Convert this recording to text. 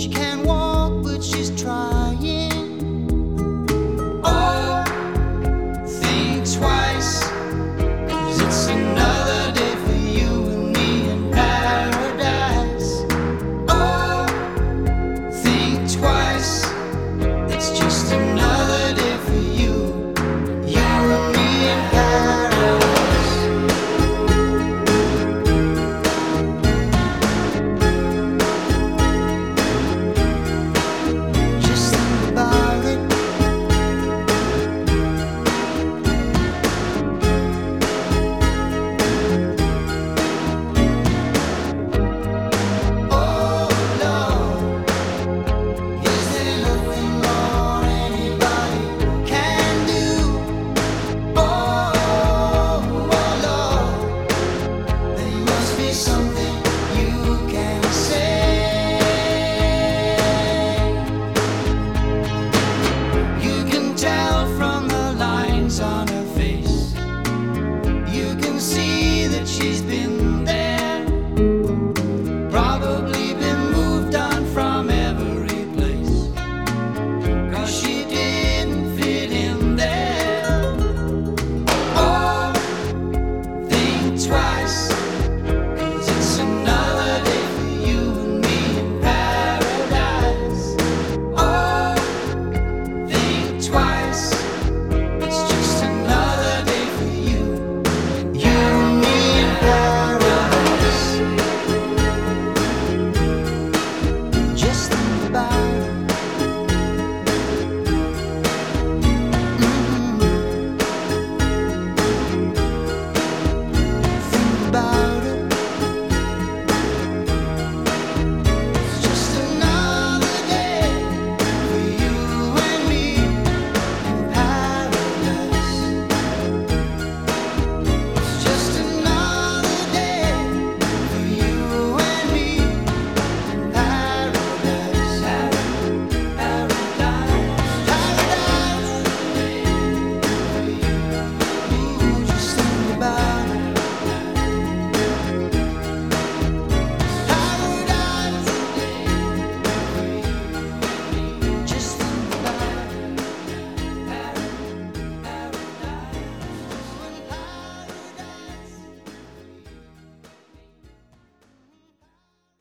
She can't walk.